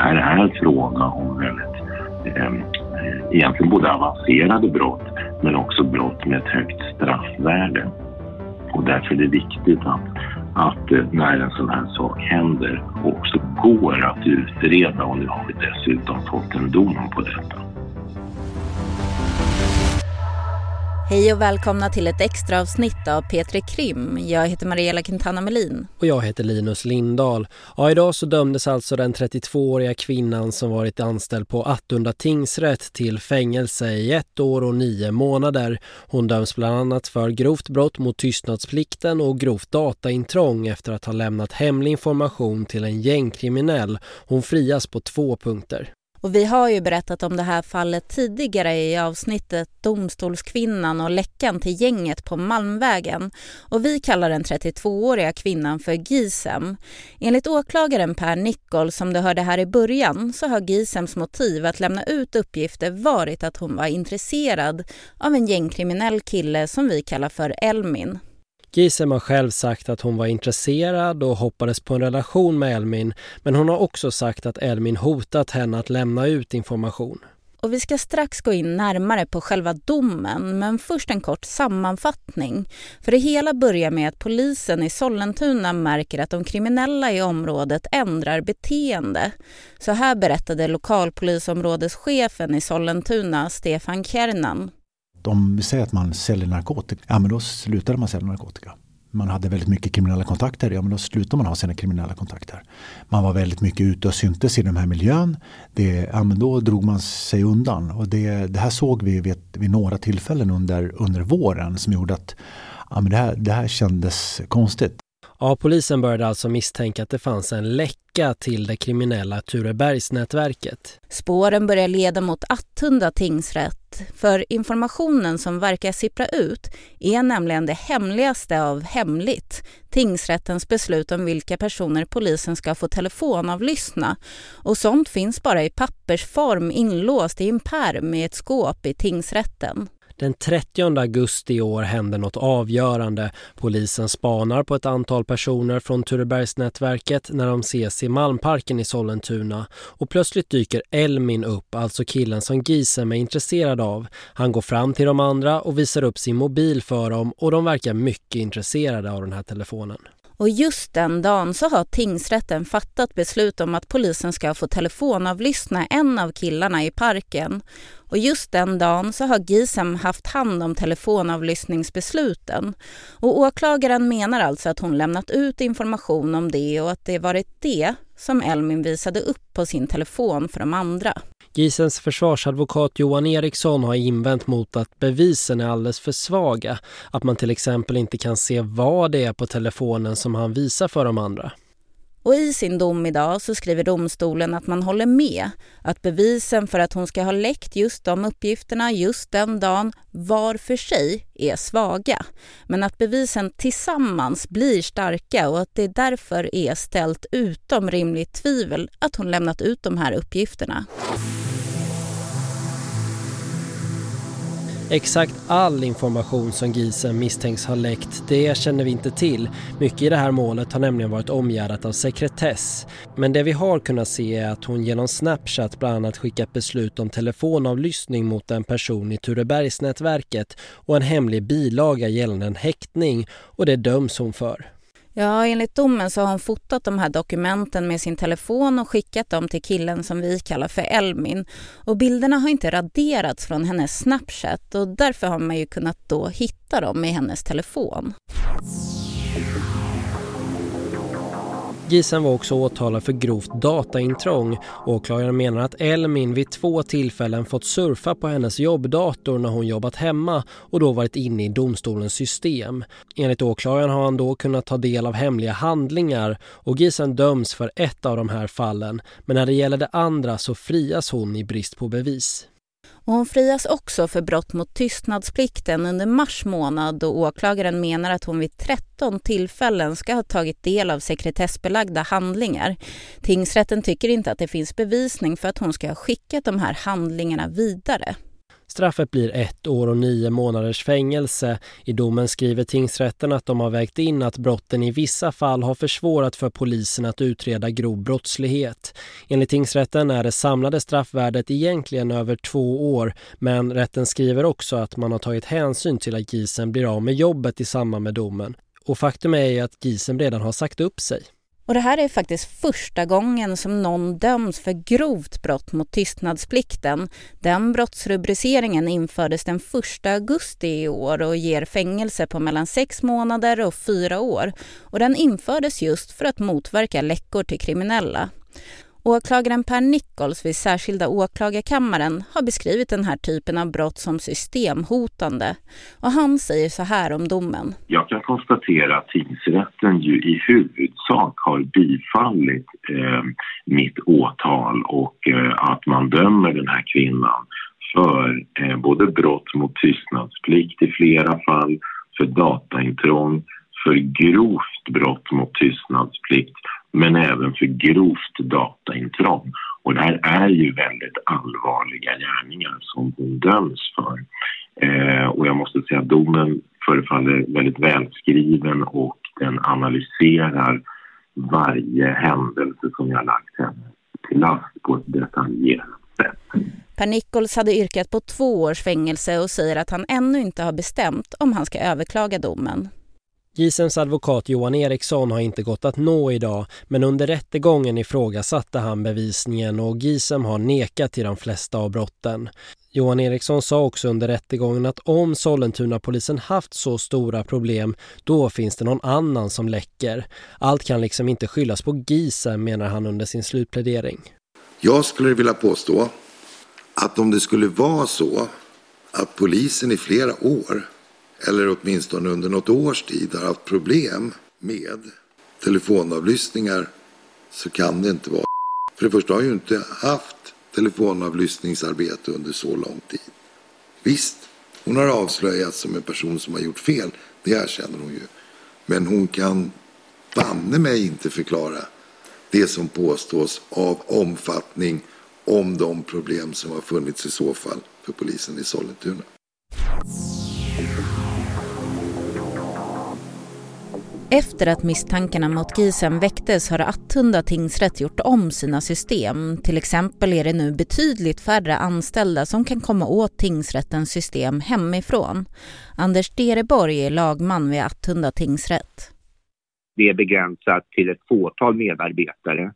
här är en fråga om väldigt, eh, egentligen både avancerade brott men också brott med ett högt straffvärde. Och därför är det viktigt att, att eh, när en sån här sak händer också går att utreda och nu har vi dessutom fått en dom på detta. Hej och välkomna till ett extra avsnitt av Petri Krim. Jag heter Mariella Quintana Melin. Och jag heter Linus Lindahl. Ja, idag så dömdes alltså den 32-åriga kvinnan som varit anställd på Attunda tingsrätt till fängelse i ett år och nio månader. Hon döms bland annat för grovt brott mot tystnadsplikten och grovt dataintrång efter att ha lämnat hemlig information till en gängkriminell. Hon frias på två punkter. Och vi har ju berättat om det här fallet tidigare i avsnittet Domstolskvinnan och läckan till gänget på Malmvägen. Och vi kallar den 32-åriga kvinnan för Gisem. Enligt åklagaren Per Nickol som du hörde här i början så har Gisems motiv att lämna ut uppgifter varit att hon var intresserad av en gängkriminell kille som vi kallar för Elmin. Gizem har själv sagt att hon var intresserad och hoppades på en relation med Elmin men hon har också sagt att Elmin hotat henne att lämna ut information. Och vi ska strax gå in närmare på själva domen men först en kort sammanfattning. För det hela börjar med att polisen i Sollentuna märker att de kriminella i området ändrar beteende. Så här berättade lokalpolisområdeschefen i Sollentuna, Stefan Kiernan om vi säger att man säljer narkotika, ja men då slutade man sälja narkotika. Man hade väldigt mycket kriminella kontakter, ja men då slutade man ha sina kriminella kontakter. Man var väldigt mycket ute och syntes i den här miljön. Det, ja men då drog man sig undan. Och det, det här såg vi vid, vid, några tillfällen under, under våren som gjorde att ja men det, här, det här kändes konstigt. Ja, polisen började alltså misstänka att det fanns en läcka till det kriminella Turebergsnätverket. Spåren börjar leda mot Attunda tingsrätt för informationen som verkar sippra ut är nämligen det hemligaste av hemligt. Tingsrättens beslut om vilka personer polisen ska få telefonavlyssna. Och sånt finns bara i pappersform inlåst i en pärm i ett skåp i tingsrätten. Den 30 augusti i år händer något avgörande. Polisen spanar på ett antal personer från Turebergsnätverket när de ses i Malmparken i Sollentuna. Och plötsligt dyker Elmin upp, alltså killen som Gisem är intresserad av. Han går fram till de andra och visar upp sin mobil för dem och de verkar mycket intresserade av den här telefonen. Och just den dagen så har tingsrätten fattat beslut om att polisen ska få telefonavlyssna en av killarna i parken. Och just den dagen så har Gisem haft hand om telefonavlyssningsbesluten. Och åklagaren menar alltså att hon lämnat ut information om det och att det varit det som Elmin visade upp på sin telefon för de andra. Gisens försvarsadvokat Johan Eriksson har invänt mot att bevisen är alldeles för svaga. Att man till exempel inte kan se vad det är på telefonen som han visar för de andra. Och i sin dom idag så skriver domstolen att man håller med att bevisen för att hon ska ha läckt just de uppgifterna just den dagen var för sig är svaga. Men att bevisen tillsammans blir starka och att det därför är ställt utom rimligt tvivel att hon lämnat ut de här uppgifterna. Exakt all information som Gisen misstänks ha läckt, det känner vi inte till. Mycket i det här målet har nämligen varit omgärdat av sekretess. Men det vi har kunnat se är att hon genom Snapchat bland annat skickat beslut om telefonavlyssning mot en person i Turebergsnätverket och en hemlig bilaga gällande en häktning och det döms hon för. Ja, enligt domen så har hon fotat de här dokumenten med sin telefon och skickat dem till killen som vi kallar för Elmin. Och bilderna har inte raderats från hennes Snapchat och därför har man ju kunnat då hitta dem i hennes telefon. Gisen var också åtalad för grovt dataintrång. Åklagaren menar att Elmin vid två tillfällen fått surfa på hennes jobbdator när hon jobbat hemma och då varit inne i domstolens system. Enligt åklagaren har han då kunnat ta del av hemliga handlingar och Gisen döms för ett av de här fallen. Men när det gäller det andra så frias hon i brist på bevis. Och hon frias också för brott mot tystnadsplikten under mars månad och åklagaren menar att hon vid 13 tillfällen ska ha tagit del av sekretessbelagda handlingar. Tingsrätten tycker inte att det finns bevisning för att hon ska ha skickat de här handlingarna vidare. Straffet blir ett år och nio månaders fängelse. I domen skriver tingsrätten att de har vägt in att brotten i vissa fall har försvårat för polisen att utreda grov brottslighet. Enligt tingsrätten är det samlade straffvärdet egentligen över två år men rätten skriver också att man har tagit hänsyn till att Gisen blir av med jobbet i samband med domen. Och faktum är att Gisen redan har sagt upp sig. Och det här är faktiskt första gången som någon döms för grovt brott mot tystnadsplikten. Den brottsrubriceringen infördes den 1 augusti i år och ger fängelse på mellan sex månader och fyra år. Och den infördes just för att motverka läckor till kriminella. Åklagaren Per Nichols vid särskilda åklagarkammaren har beskrivit den här typen av brott som systemhotande. Och han säger så här om domen. Jag kan konstatera att tingsrätten ju i huvudsak har bifallit eh, mitt åtal och eh, att man dömer den här kvinnan för eh, både brott mot tystnadsplikt i flera fall, för dataintrång, för grovt brott mot tystnadsplikt men även för grovt dataintrång. Och det här är ju väldigt allvarliga gärningar som hon döms för. Eh, och jag måste säga att domen förefaller väldigt välskriven och den analyserar varje händelse som jag lagt henne till last på ett detaljerat sätt. Per Nichols hade yrkat på två års fängelse och säger att han ännu inte har bestämt om han ska överklaga domen. Gisens advokat Johan Eriksson har inte gått att nå idag men under rättegången ifrågasatte han bevisningen och Gisem har nekat till de flesta av brotten. Johan Eriksson sa också under rättegången att om Sollentuna-polisen haft så stora problem då finns det någon annan som läcker. Allt kan liksom inte skyllas på Gisem menar han under sin slutplädering. Jag skulle vilja påstå att om det skulle vara så att polisen i flera år eller åtminstone under något års tid har haft problem med telefonavlyssningar så kan det inte vara För det första har ju inte haft telefonavlyssningsarbete under så lång tid. Visst, hon har avslöjats som en person som har gjort fel. Det erkänner hon ju. Men hon kan banne mig inte förklara det som påstås av omfattning om de problem som har funnits i så fall för polisen i Sollentuna. Efter att misstankarna mot Gisen väcktes har Attunda tingsrätt gjort om sina system. Till exempel är det nu betydligt färre anställda som kan komma åt tingsrättens system hemifrån. Anders Dereborg är lagman vid Attunda tingsrätt. Det är begränsat till ett fåtal medarbetare.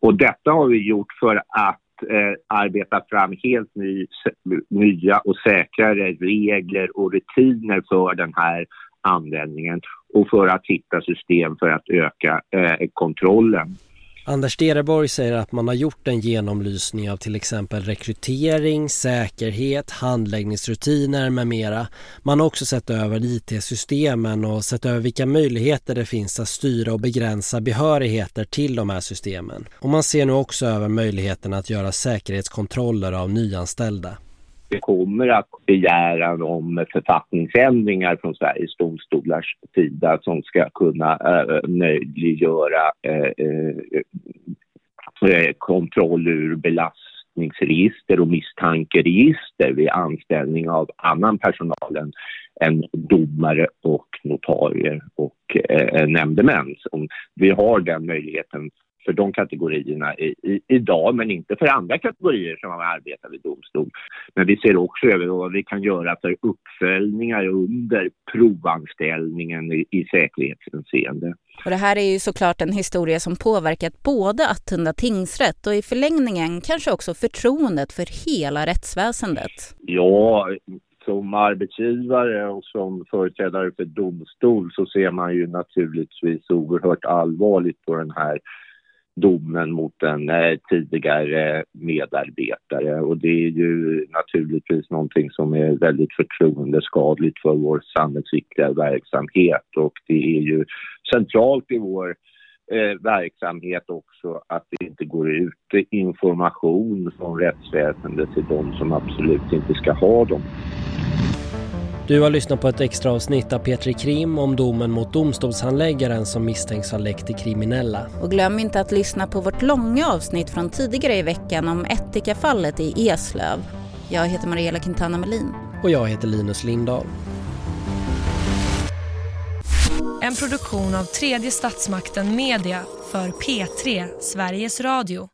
Och detta har vi gjort för att eh, arbeta fram helt ny, nya och säkrare regler och rutiner för den här användningen och för att hitta system för att öka eh, kontrollen. Anders Dereborg säger att man har gjort en genomlysning av till exempel rekrytering, säkerhet, handläggningsrutiner med mera. Man har också sett över IT-systemen och sett över vilka möjligheter det finns att styra och begränsa behörigheter till de här systemen. Och man ser nu också över möjligheten att göra säkerhetskontroller av nyanställda det kommer att begäran om författningsändringar från Sveriges domstolars sida som ska kunna äh, möjliggöra äh, äh, kontroll ur belastningsregister och misstankeregister vid anställning av annan personal än, än domare och notarier och eh, nämndemän. Vi har den möjligheten för de kategorierna i, i, idag, men inte för andra kategorier som arbetar vid domstol. Men vi ser också över vad vi kan göra för uppföljningar under provanställningen i, i säkerhetshänseende. Och det här är ju såklart en historia som påverkat både Attunda tingsrätt och i förlängningen kanske också förtroendet för hela rättsväsendet. Ja, som arbetsgivare och som företrädare för domstol så ser man ju naturligtvis oerhört allvarligt på den här domen mot en eh, tidigare medarbetare och det är ju naturligtvis någonting som är väldigt förtroendeskadligt för vår samhällsviktiga verksamhet och det är ju centralt i vår eh, verksamhet också att det inte går ut information från rättsväsendet till de som absolut inte ska ha dem. Du har lyssnat på ett extra avsnitt av Petri Krim om domen mot domstolshandläggaren som misstänks ha läckt till kriminella. Och glöm inte att lyssna på vårt långa avsnitt från tidigare i veckan om Etika-fallet i Eslöv. Jag heter Mariella Quintana Melin. Och jag heter Linus Lindahl. En produktion av tredje statsmakten Media för P3 Sveriges Radio.